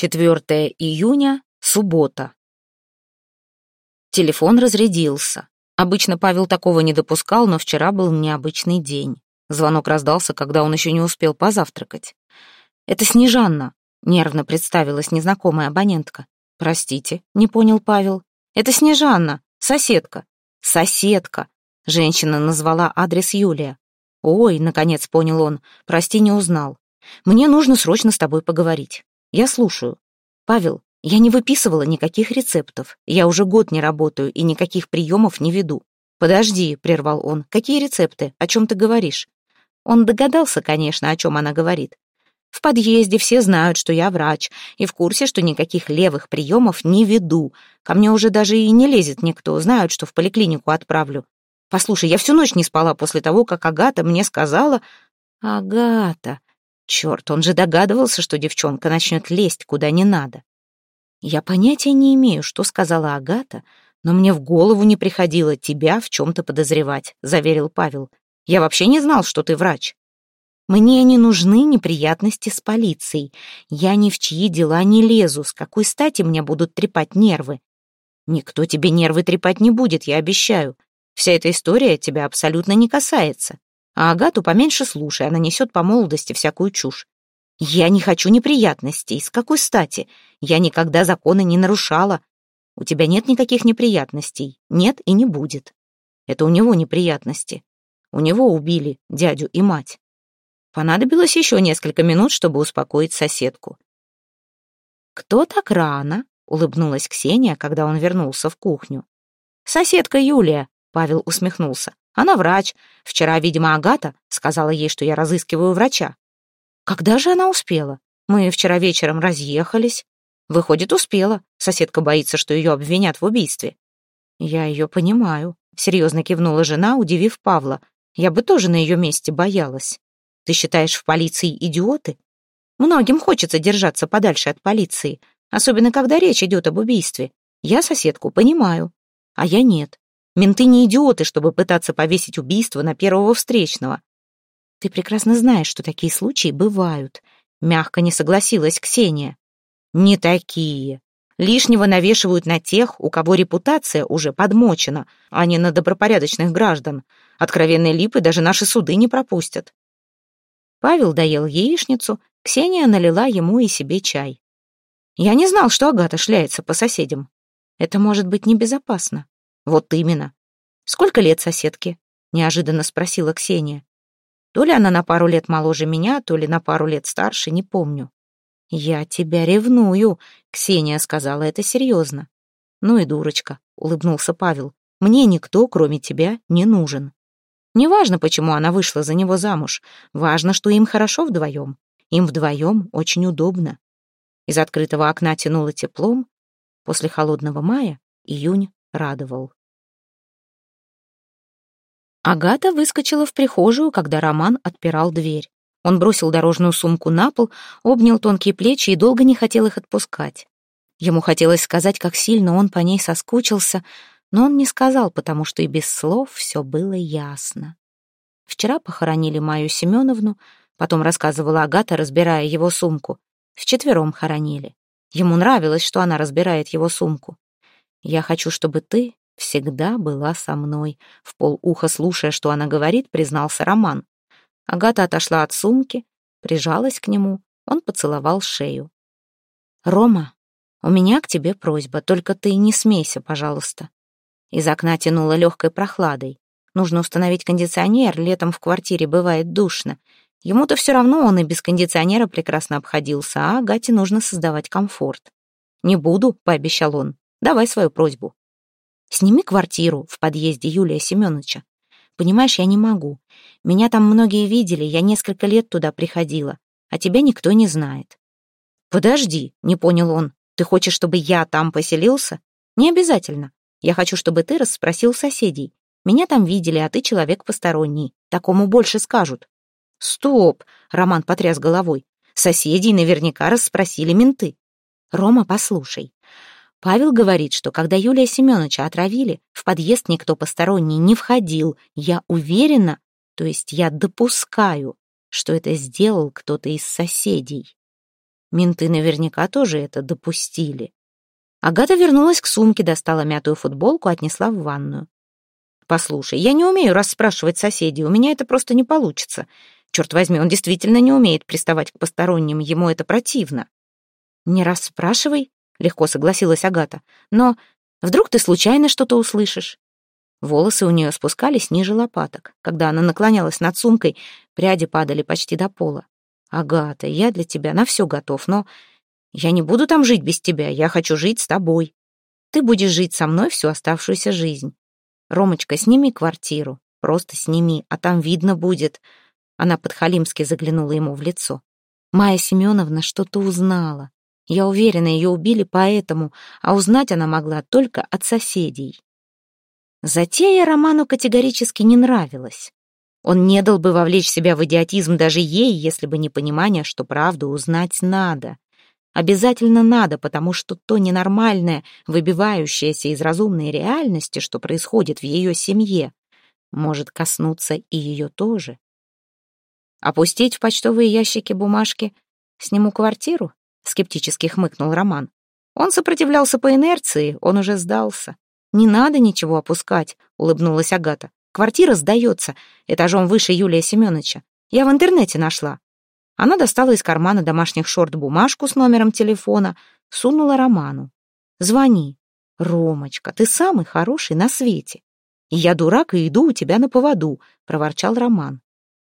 4 июня, суббота. Телефон разрядился. Обычно Павел такого не допускал, но вчера был необычный день. Звонок раздался, когда он еще не успел позавтракать. «Это Снежанна», — нервно представилась незнакомая абонентка. «Простите», — не понял Павел. «Это Снежанна, соседка». «Соседка», — женщина назвала адрес Юлия. «Ой», — наконец понял он, — «прости, не узнал. Мне нужно срочно с тобой поговорить». Я слушаю. Павел, я не выписывала никаких рецептов. Я уже год не работаю и никаких приемов не веду. Подожди, прервал он. Какие рецепты? О чем ты говоришь? Он догадался, конечно, о чем она говорит. В подъезде все знают, что я врач, и в курсе, что никаких левых приемов не веду. Ко мне уже даже и не лезет никто, знают, что в поликлинику отправлю. Послушай, я всю ночь не спала после того, как Агата мне сказала... Агата, Черт, он же догадывался, что девчонка начнет лезть куда не надо. Я понятия не имею, что сказала Агата, но мне в голову не приходило тебя в чем-то подозревать, заверил Павел. Я вообще не знал, что ты врач. Мне не нужны неприятности с полицией. Я ни в чьи дела не лезу. С какой стати мне будут трепать нервы? Никто тебе нервы трепать не будет, я обещаю. Вся эта история тебя абсолютно не касается. А Агату поменьше слушай, она несет по молодости всякую чушь. Я не хочу неприятностей. С какой стати? Я никогда законы не нарушала. У тебя нет никаких неприятностей. Нет и не будет. Это у него неприятности. У него убили дядю и мать. Понадобилось еще несколько минут, чтобы успокоить соседку. «Кто так рано?» — улыбнулась Ксения, когда он вернулся в кухню. «Соседка Юлия», — Павел усмехнулся. Она врач. Вчера, видимо, Агата сказала ей, что я разыскиваю врача. Когда же она успела? Мы вчера вечером разъехались. Выходит, успела. Соседка боится, что ее обвинят в убийстве. Я ее понимаю. Серьезно кивнула жена, удивив Павла. Я бы тоже на ее месте боялась. Ты считаешь, в полиции идиоты? Многим хочется держаться подальше от полиции, особенно когда речь идет об убийстве. Я соседку понимаю, а я нет. Менты не идиоты, чтобы пытаться повесить убийство на первого встречного. Ты прекрасно знаешь, что такие случаи бывают. Мягко не согласилась Ксения. Не такие. Лишнего навешивают на тех, у кого репутация уже подмочена, а не на добропорядочных граждан. Откровенные липы даже наши суды не пропустят. Павел доел яичницу, Ксения налила ему и себе чай. Я не знал, что Агата шляется по соседям. Это может быть небезопасно. Вот именно. Сколько лет соседке? Неожиданно спросила Ксения. То ли она на пару лет моложе меня, то ли на пару лет старше, не помню. «Я тебя ревную», — Ксения сказала это серьезно. «Ну и дурочка», — улыбнулся Павел. «Мне никто, кроме тебя, не нужен». Неважно, почему она вышла за него замуж. Важно, что им хорошо вдвоем. Им вдвоем очень удобно. Из открытого окна тянуло теплом. После холодного мая июнь радовал. Агата выскочила в прихожую, когда Роман отпирал дверь. Он бросил дорожную сумку на пол, обнял тонкие плечи и долго не хотел их отпускать. Ему хотелось сказать, как сильно он по ней соскучился, но он не сказал, потому что и без слов все было ясно. Вчера похоронили Маю Семеновну, потом рассказывала Агата, разбирая его сумку. Вчетвером хоронили. Ему нравилось, что она разбирает его сумку. «Я хочу, чтобы ты всегда была со мной», — в полуха слушая, что она говорит, признался Роман. Агата отошла от сумки, прижалась к нему, он поцеловал шею. «Рома, у меня к тебе просьба, только ты не смейся, пожалуйста». Из окна тянуло легкой прохладой. Нужно установить кондиционер, летом в квартире бывает душно. Ему-то все равно он и без кондиционера прекрасно обходился, а Агате нужно создавать комфорт. «Не буду», — пообещал он. «Давай свою просьбу». Сними квартиру в подъезде Юлия Семеновича. Понимаешь, я не могу. Меня там многие видели, я несколько лет туда приходила, а тебя никто не знает. Подожди, не понял он. Ты хочешь, чтобы я там поселился? Не обязательно. Я хочу, чтобы ты расспросил соседей. Меня там видели, а ты человек посторонний. Такому больше скажут. Стоп, Роман потряс головой. Соседей наверняка расспросили менты. Рома, послушай. Павел говорит, что когда Юлия Семеновича отравили, в подъезд никто посторонний не входил. Я уверена, то есть я допускаю, что это сделал кто-то из соседей. Менты наверняка тоже это допустили. Агата вернулась к сумке, достала мятую футболку, отнесла в ванную. «Послушай, я не умею расспрашивать соседей, у меня это просто не получится. Черт возьми, он действительно не умеет приставать к посторонним, ему это противно». «Не расспрашивай», — легко согласилась Агата. «Но вдруг ты случайно что-то услышишь?» Волосы у нее спускались ниже лопаток. Когда она наклонялась над сумкой, пряди падали почти до пола. «Агата, я для тебя на все готов, но я не буду там жить без тебя, я хочу жить с тобой. Ты будешь жить со мной всю оставшуюся жизнь. Ромочка, сними квартиру, просто сними, а там видно будет». Она подхалимски заглянула ему в лицо. Майя Семеновна что-то узнала. Я уверена, ее убили поэтому, а узнать она могла только от соседей. Затея Роману категорически не нравилась. Он не дал бы вовлечь себя в идиотизм даже ей, если бы не понимание, что правду узнать надо. Обязательно надо, потому что то ненормальное, выбивающееся из разумной реальности, что происходит в ее семье, может коснуться и ее тоже. Опустить в почтовые ящики бумажки «Сниму квартиру?» — скептически хмыкнул Роман. Он сопротивлялся по инерции, он уже сдался. «Не надо ничего опускать», — улыбнулась Агата. «Квартира сдается, этажом выше Юлия Семеновича. Я в интернете нашла». Она достала из кармана домашних шорт бумажку с номером телефона, сунула Роману. «Звони. Ромочка, ты самый хороший на свете. Я дурак и иду у тебя на поводу», — проворчал Роман.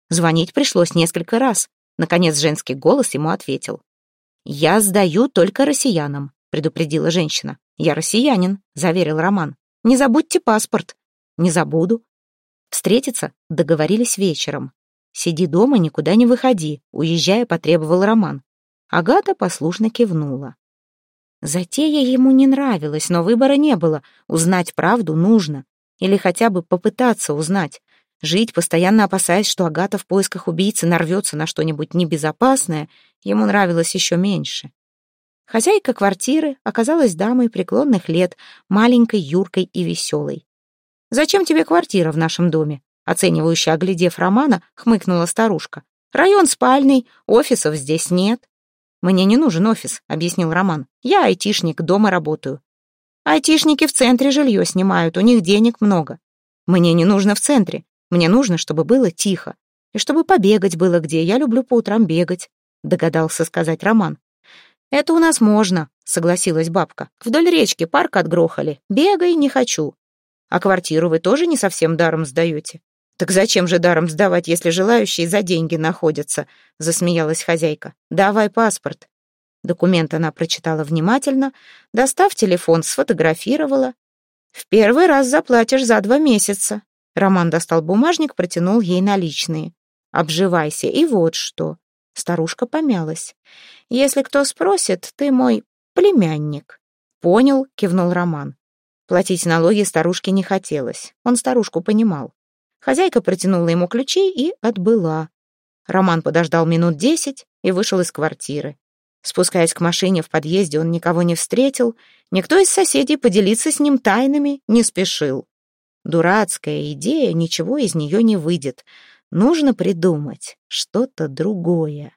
Звонить пришлось несколько раз. Наконец женский голос ему ответил. «Я сдаю только россиянам», — предупредила женщина. «Я россиянин», — заверил Роман. «Не забудьте паспорт». «Не забуду». Встретиться договорились вечером. «Сиди дома, никуда не выходи», — уезжая, потребовал Роман. Агата послушно кивнула. Затея ему не нравилась, но выбора не было. Узнать правду нужно. Или хотя бы попытаться узнать. Жить, постоянно опасаясь, что Агата в поисках убийцы нарвется на что-нибудь небезопасное, ему нравилось еще меньше. Хозяйка квартиры оказалась дамой преклонных лет, маленькой, юркой и веселой. «Зачем тебе квартира в нашем доме?» Оценивающе оглядев Романа, хмыкнула старушка. «Район спальный, офисов здесь нет». «Мне не нужен офис», — объяснил Роман. «Я айтишник, дома работаю». «Айтишники в центре жилье снимают, у них денег много». «Мне не нужно в центре. Мне нужно, чтобы было тихо. И чтобы побегать было где. Я люблю по утрам бегать», — догадался сказать Роман. «Это у нас можно», — согласилась бабка. «Вдоль речки парк отгрохали. Бегай, не хочу. А квартиру вы тоже не совсем даром сдаете?» «Так зачем же даром сдавать, если желающие за деньги находятся?» — засмеялась хозяйка. «Давай паспорт». Документ она прочитала внимательно, достав телефон, сфотографировала. «В первый раз заплатишь за два месяца». Роман достал бумажник, протянул ей наличные. «Обживайся, и вот что». Старушка помялась. «Если кто спросит, ты мой племянник». «Понял», — кивнул Роман. Платить налоги старушке не хотелось. Он старушку понимал. Хозяйка протянула ему ключи и отбыла. Роман подождал минут десять и вышел из квартиры. Спускаясь к машине в подъезде, он никого не встретил, никто из соседей поделиться с ним тайнами не спешил. Дурацкая идея, ничего из нее не выйдет. Нужно придумать что-то другое.